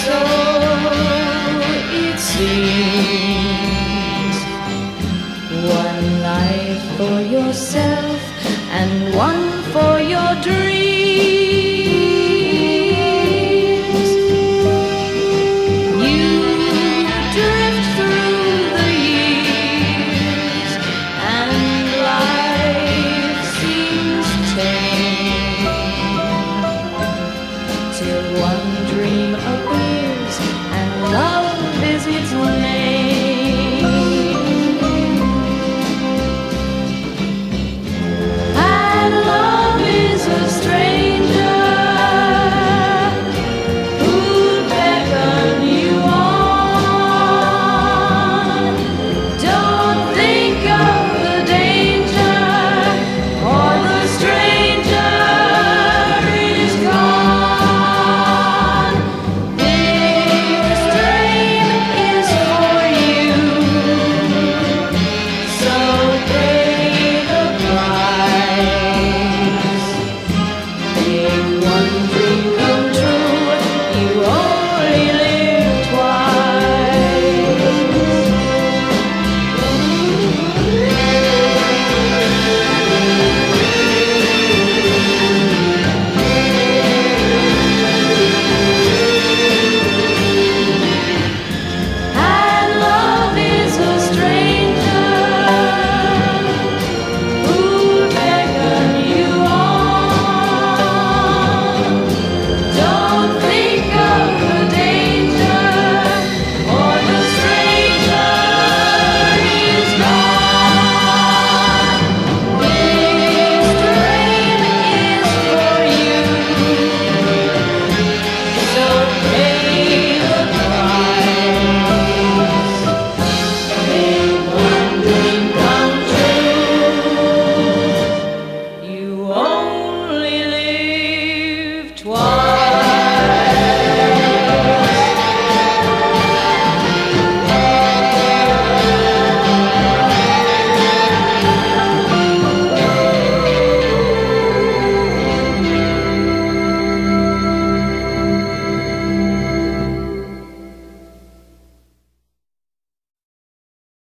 so it seems. One life for yourself and one for your dream. one dream appears and love is its